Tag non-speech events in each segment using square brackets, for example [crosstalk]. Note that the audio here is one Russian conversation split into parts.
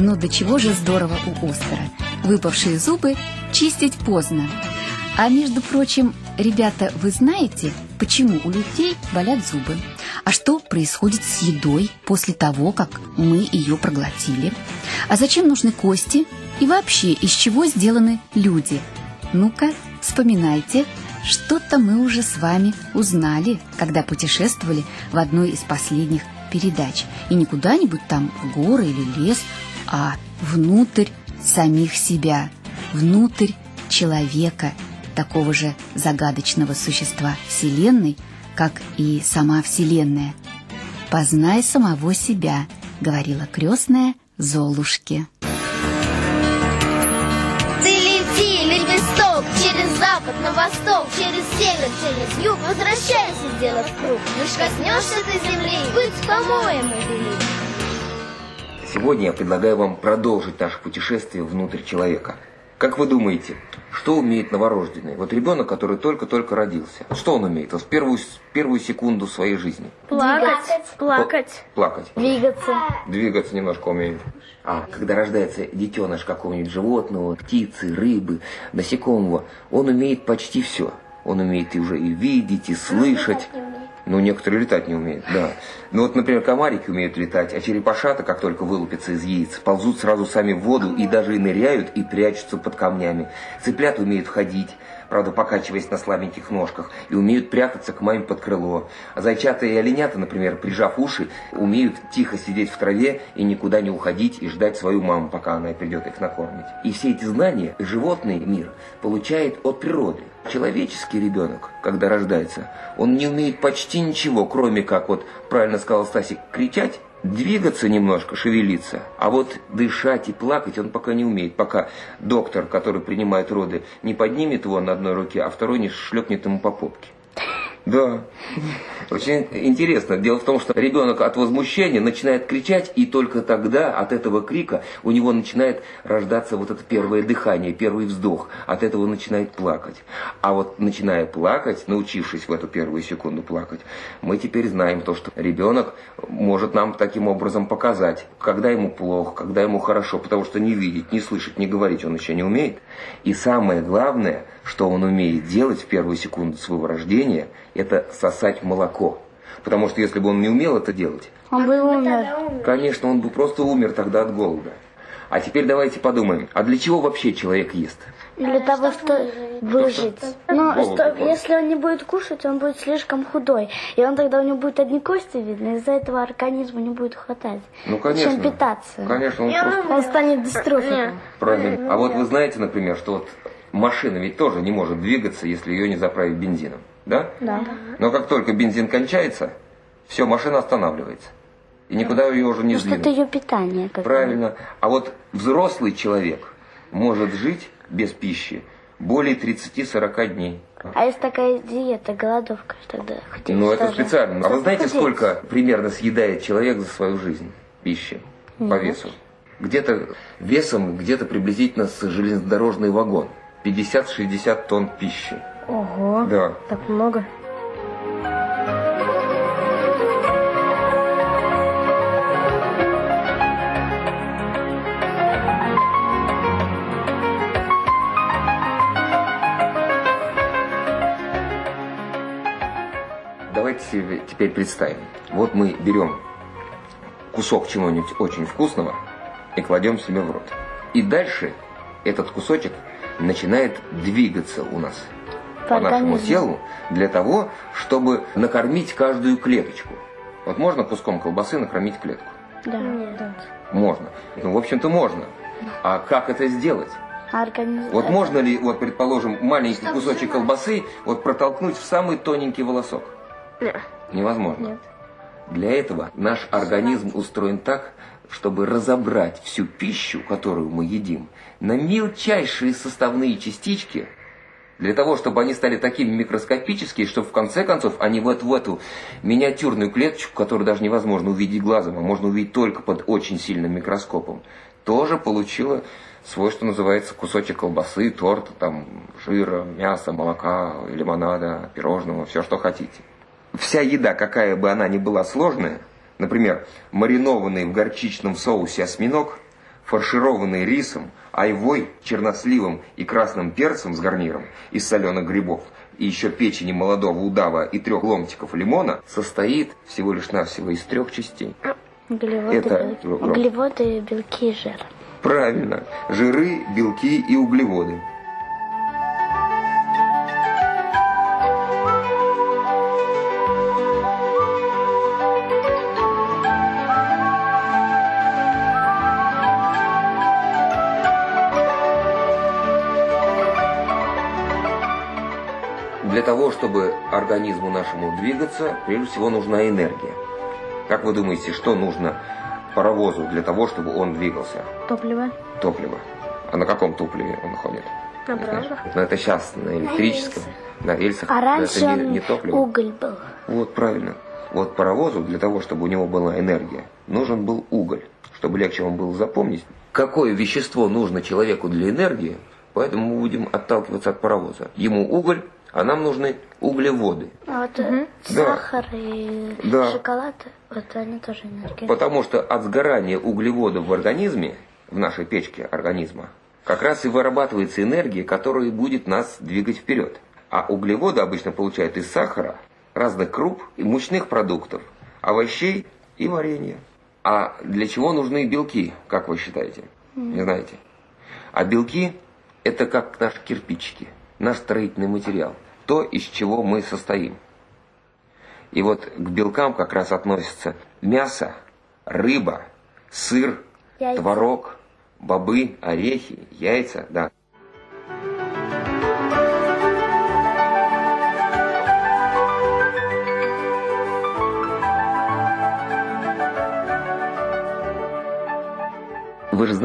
Но до чего же здорово у Оскара. Выпавшие зубы чистить поздно. А между прочим, ребята, вы знаете, почему у людей болят зубы? А что происходит с едой после того, как мы ее проглотили? А зачем нужны кости? И вообще, из чего сделаны люди? Ну-ка, вспоминайте, что-то мы уже с вами узнали, когда путешествовали в одной из последних передач. И не куда-нибудь там в горы или лес, а внутрь самих себя, внутрь человека, такого же загадочного существа Вселенной, как и сама Вселенная. «Познай самого себя», — говорила крестная Золушке. на восток, через север, через юг Возвращайся, сделав круг Лишь коснешься ты земли, быть по-моему велик Сегодня я предлагаю вам продолжить наше путешествие внутрь человека. Как вы думаете, что умеет новорожденный? Вот ребенок, который только-только родился. Что он умеет? Вот в первую, первую секунду своей жизни. Плакать. Плакать. Плакать. Двигаться. Двигаться немножко умеет. А когда рождается детеныш какого-нибудь животного, птицы, рыбы, насекомого, он умеет почти все. Он умеет и уже и видеть, и слышать. Ну, некоторые летать не умеют, да. Ну вот, например, комарики умеют летать, а черепашата, как только вылупятся из яиц, ползут сразу сами в воду и даже и ныряют, и прячутся под камнями. Цыплят умеют ходить, правда, покачиваясь на слабеньких ножках, и умеют прятаться к маме под крыло. А зайчата и оленята, например, прижав уши, умеют тихо сидеть в траве и никуда не уходить и ждать свою маму, пока она придет их накормить. И все эти знания животный мир получает от природы. Человеческий ребенок, когда рождается, он не умеет почти ничего, кроме как, вот правильно сказал Стасик, кричать двигаться немножко, шевелиться, а вот дышать и плакать он пока не умеет, пока доктор, который принимает роды, не поднимет его на одной руке, а второй не шлепнет ему по попке. Да. [laughs] Очень интересно. Дело в том, что ребенок от возмущения начинает кричать, и только тогда от этого крика у него начинает рождаться вот это первое дыхание, первый вздох. От этого начинает плакать. А вот начиная плакать, научившись в эту первую секунду плакать, мы теперь знаем то, что ребенок может нам таким образом показать, когда ему плохо, когда ему хорошо, потому что не видеть, не слышать, не говорить он еще не умеет. И самое главное, что он умеет делать в первую секунду своего рождения – это сосать молоко. Потому что если бы он не умел это делать, он бы умер. Конечно, он бы просто умер тогда от голода. А теперь давайте подумаем, а для чего вообще человек ест? Для того, чтобы выжить. Но ну, что, если он не будет кушать, он будет слишком худой. И он тогда у него будет одни кости видны, из-за этого организму не будет хватать. Ну, конечно. Чем питаться. Конечно, он просто... Он станет дистрофиком. Правильно. А вот вы знаете, например, что вот машина ведь тоже не может двигаться, если ее не заправить бензином. Да? Да. Но как только бензин кончается, все, машина останавливается. И никуда ее уже не сдвинуть. это ее питание. Как Правильно. А вот взрослый человек может жить без пищи более 30-40 дней. А есть такая диета, голодовка, тогда худеть Ну, это специально. А вы знаете, худеть? сколько примерно съедает человек за свою жизнь пищи по Нет. весу? Где-то весом, где-то приблизительно с железнодорожный вагон. 50-60 тонн пищи. Ого, да. так много. Давайте теперь представим. Вот мы берем кусок чего-нибудь очень вкусного и кладем себе в рот. И дальше этот кусочек начинает двигаться у нас по, по нашему телу для того, чтобы накормить каждую клеточку. Вот можно куском колбасы накормить клетку? Да. Нет. Можно. Ну, в общем-то, можно. А как это сделать? Организм... Вот можно ли, вот, предположим, маленький Что кусочек колбасы вот протолкнуть в самый тоненький волосок? Нет. Невозможно. Нет. Для этого наш организм устроен так, чтобы разобрать всю пищу, которую мы едим, на мельчайшие составные частички – для того, чтобы они стали такими микроскопическими, чтобы в конце концов они вот в эту миниатюрную клеточку, которую даже невозможно увидеть глазом, а можно увидеть только под очень сильным микроскопом, тоже получила свой, что называется, кусочек колбасы, торта, там, жира, мяса, молока, лимонада, пирожного, все, что хотите. Вся еда, какая бы она ни была сложная, например, маринованный в горчичном соусе осьминог – фаршированные рисом, айвой, черносливом и красным перцем с гарниром из соленых грибов и еще печени молодого удава и трех ломтиков лимона, состоит всего лишь навсего из трех частей. Углеводы, Это белки, гроб. углеводы, белки и жир. Правильно. Жиры, белки и углеводы. Того, чтобы организму нашему двигаться, прежде всего нужна энергия. Как вы думаете, что нужно паровозу для того, чтобы он двигался? Топливо. Топливо. А на каком топливе он ходит? На бравах. Ну это сейчас на электрическом, на рельсах. А Но раньше это не, не топливо. уголь был. Вот правильно. Вот паровозу для того, чтобы у него была энергия, нужен был уголь, чтобы легче вам было запомнить. Какое вещество нужно человеку для энергии, поэтому мы будем отталкиваться от паровоза. Ему уголь, а нам нужны углеводы. А вот э, Да. сахар и Да. шоколад, вот они тоже энергия. Потому что от сгорания углеводов в организме, в нашей печке организма, как раз и вырабатывается энергия, которая будет нас двигать вперед. А углеводы обычно получают из сахара, разных круп и мучных продуктов, овощей и варенья. А для чего нужны белки, как вы считаете? Не знаете? А белки – это как наши кирпичики, наш строительный материал, то, из чего мы состоим. И вот к белкам как раз относятся мясо, рыба, сыр, Яйца. творог, бобы, орехи, яйца, да.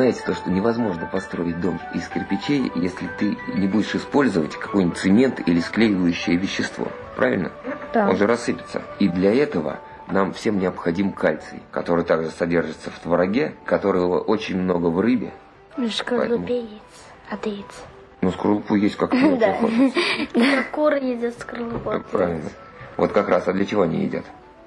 Знаете то, что невозможно построить дом из кирпичей, если ты не будешь использовать какой-нибудь цемент или склеивающее вещество. Правильно? Да. Он же рассыпется. И для этого нам всем необходим кальций, который также содержится в твороге, которого очень много в рыбе. В шкарлупе яиц. От яиц. Ну, скорлупу есть как [laughs] Да. Куры едят скорлупу. Правильно. Вот как раз, а для чего они едят?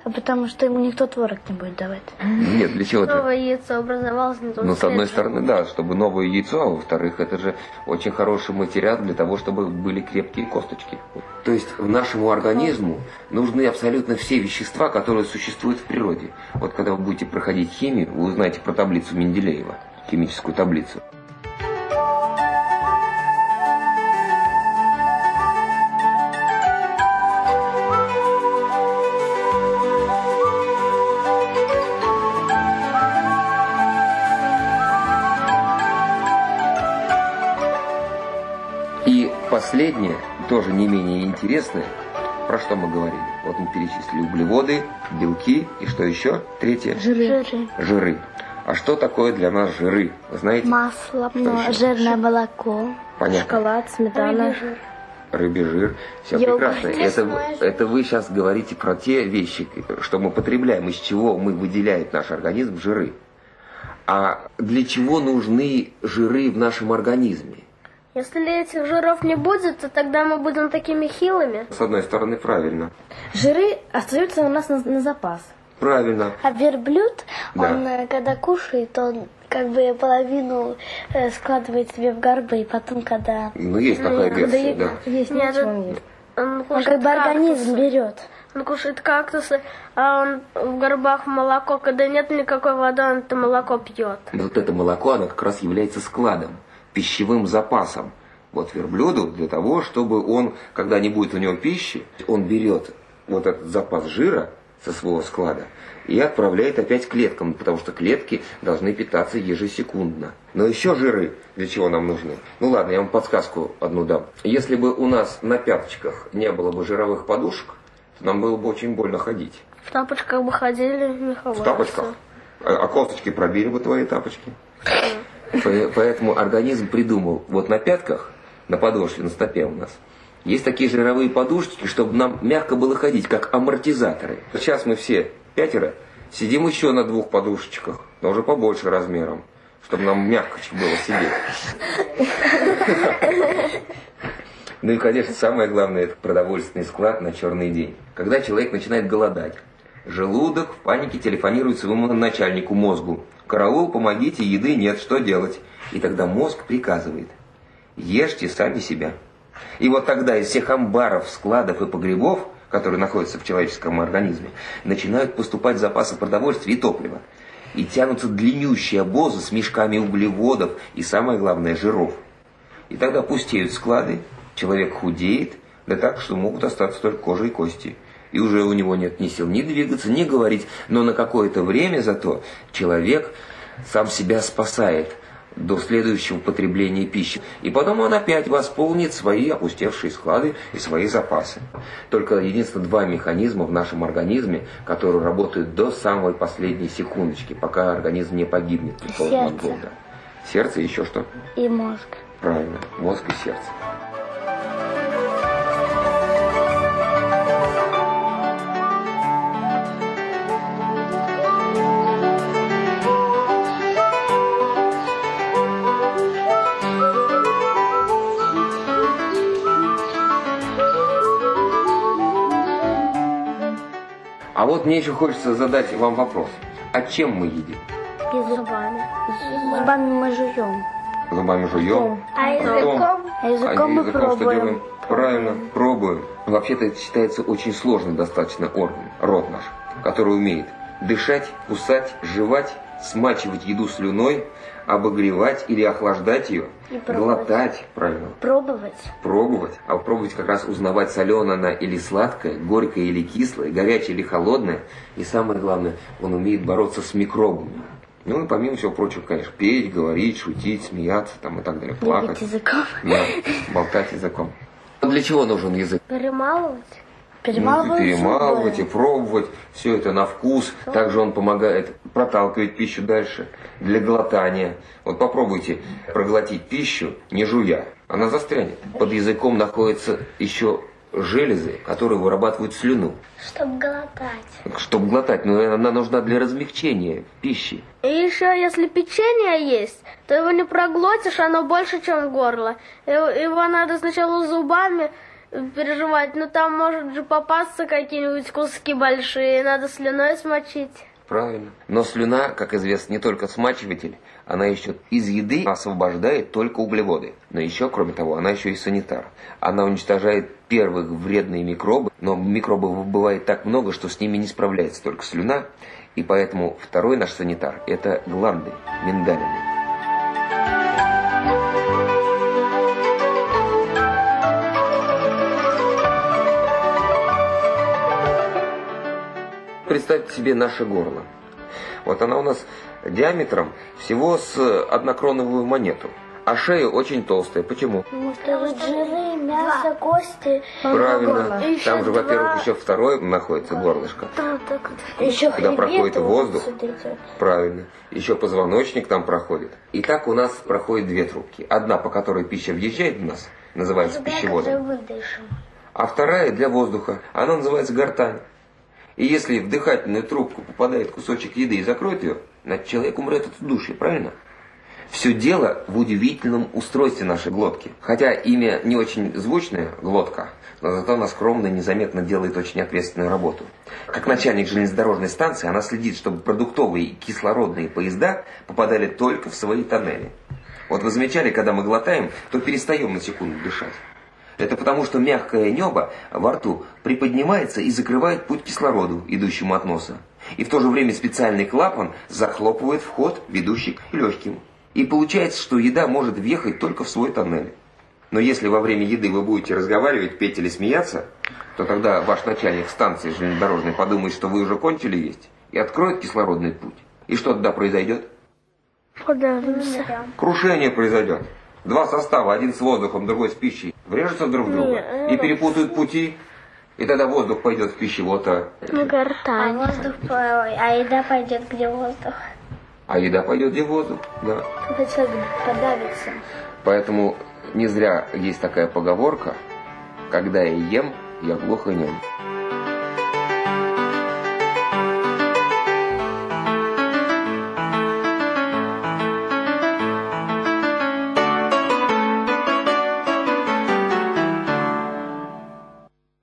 А потому что ему никто творог не будет давать. Нет, для чего это? Новое яйцо образовалось на том Ну, с одной стороны, да, чтобы новое яйцо, а во-вторых, это же очень хороший материал для того, чтобы были крепкие косточки. То есть нашему организму нужны абсолютно все вещества, которые существуют в природе. Вот когда вы будете проходить химию, вы узнаете про таблицу Менделеева, химическую таблицу. Последнее, тоже не менее интересное, про что мы говорили. Вот мы перечислили углеводы, белки и что еще? Третье? Жиры. Жиры. А что такое для нас жиры? Вы знаете? Масло, но еще? жирное молоко. Понятно. Шоколад, сметана. Рыбий жир. Все Йогурт. прекрасно. Это, это вы сейчас говорите про те вещи, что мы потребляем, из чего мы выделяет наш организм жиры. А для чего нужны жиры в нашем организме? Если этих жиров не будет, то тогда мы будем такими хилыми. С одной стороны, правильно. Жиры остаются у нас на, на запас. Правильно. А верблюд, Да. он э, когда кушает, он как бы половину э, складывает себе в горбы, и потом, когда Ну, есть такая версия, да. Есть Нет, ничего это- нет. Он он кушает как бы организм кактусы. берет. Он кушает кактусы, а он в горбах молоко. Когда нет никакой воды, он это молоко пьет. Вот это молоко, оно как раз является складом, пищевым запасом. Вот верблюду для того, чтобы он, когда не будет у него пищи, он берет вот этот запас жира со своего склада и отправляет опять к клеткам, потому что клетки должны питаться ежесекундно. Но еще жиры для чего нам нужны? Ну ладно, я вам подсказку одну дам. Если бы у нас на пяточках не было бы жировых подушек, то нам было бы очень больно ходить. В тапочках бы ходили, не В тапочках. А, а косточки пробили бы твои тапочки. По- Поэтому организм придумал, вот на пятках, на подошве, на стопе у нас, есть такие жировые подушечки, чтобы нам мягко было ходить, как амортизаторы. Сейчас мы все пятеро сидим еще на двух подушечках, но уже побольше размером, чтобы нам мягко было сидеть. Ну и, конечно, самое главное, это продовольственный склад на черный день. Когда человек начинает голодать, желудок в панике телефонирует своему начальнику мозгу. «Караул, помогите, еды нет, что делать?» И тогда мозг приказывает «Ешьте сами себя». И вот тогда из всех амбаров, складов и погребов, которые находятся в человеческом организме, начинают поступать запасы продовольствия и топлива. И тянутся длиннющие обозы с мешками углеводов и, самое главное, жиров. И тогда пустеют склады, человек худеет, да так, что могут остаться только кожа и кости. И уже у него нет ни сил ни двигаться, ни говорить, но на какое-то время зато человек сам себя спасает – до следующего потребления пищи. И потом он опять восполнит свои опустевшие склады и свои запасы. Только единственное два механизма в нашем организме, которые работают до самой последней секундочки, пока организм не погибнет. Сердце. Сердце и еще что? И мозг. Правильно, мозг и сердце. А вот мне еще хочется задать вам вопрос. А чем мы едим? И зубами. Зубами мы жуем. Зубами жуем. А языком? А языком мы что пробуем. делаем? Правильно, пробуем. Вообще-то это считается очень сложный достаточно орган, рот наш, который умеет дышать, кусать, жевать, смачивать еду слюной, обогревать или охлаждать ее, И пробовать. глотать, правильно, Пробовать. пробовать, а пробовать как раз узнавать, соленое она или сладкое, горькое или кислое, горячее или холодное. И самое главное, он умеет бороться с микробами. Ну и помимо всего прочего, конечно, петь, говорить, шутить, смеяться там и так далее, плакать, языком. да, болтать языком. Для чего нужен язык? Перемалывать? Перемалывать. Ну, и перемалывать, и пробовать, все это на вкус. Также он помогает проталкивать пищу дальше для глотания. Вот попробуйте проглотить пищу, не жуя. Она застрянет. Под языком находятся еще железы, которые вырабатывают слюну. Чтобы глотать. Чтобы глотать, но она нужна для размягчения пищи. И еще, если печенье есть, то его не проглотишь, оно больше, чем горло. Его надо сначала зубами переживать, но там может же попасться какие-нибудь куски большие, надо слюной смочить. Правильно. Но слюна, как известно, не только смачиватель, она еще из еды освобождает только углеводы. Но еще, кроме того, она еще и санитар. Она уничтожает первых вредные микробы, но микробов бывает так много, что с ними не справляется только слюна. И поэтому второй наш санитар – это гланды, миндалины. Представьте себе наше горло. Вот она у нас диаметром всего с однокроновую монету. А шея очень толстая. Почему? Потому что тут жиры, мясо, кости. Правильно. И еще Там же, во-первых, два. еще второе находится горлышко. Еще Куда проходит вот воздух. идет. Правильно. Еще позвоночник там проходит. И так у нас проходит две трубки. Одна, по которой пища въезжает в нас, называется пищеводом. А вторая для воздуха. Она называется гортань. И если в дыхательную трубку попадает кусочек еды и закроет ее, значит человек умрет от удушья, правильно? Все дело в удивительном устройстве нашей глотки. Хотя имя не очень звучное, глотка, но зато она скромно и незаметно делает очень ответственную работу. Как начальник железнодорожной станции, она следит, чтобы продуктовые и кислородные поезда попадали только в свои тоннели. Вот вы замечали, когда мы глотаем, то перестаем на секунду дышать. Это потому, что мягкое небо во рту приподнимается и закрывает путь кислороду, идущему от носа. И в то же время специальный клапан захлопывает вход, ведущий к легким. И получается, что еда может въехать только в свой тоннель. Но если во время еды вы будете разговаривать, петь или смеяться, то тогда ваш начальник станции железнодорожной подумает, что вы уже кончили есть, и откроет кислородный путь. И что тогда произойдет? Подавимся. Крушение произойдет. Два состава, один с воздухом, другой с пищей, врежутся друг в друга и перепутают пути. И тогда воздух пойдет в пищевод, а, Ну, А гортань. воздух, по- а еда пойдет где воздух. а еда пойдет где воздух. Да. Когда человек подавится. Поэтому не зря есть такая поговорка, когда я ем, я глухо нем.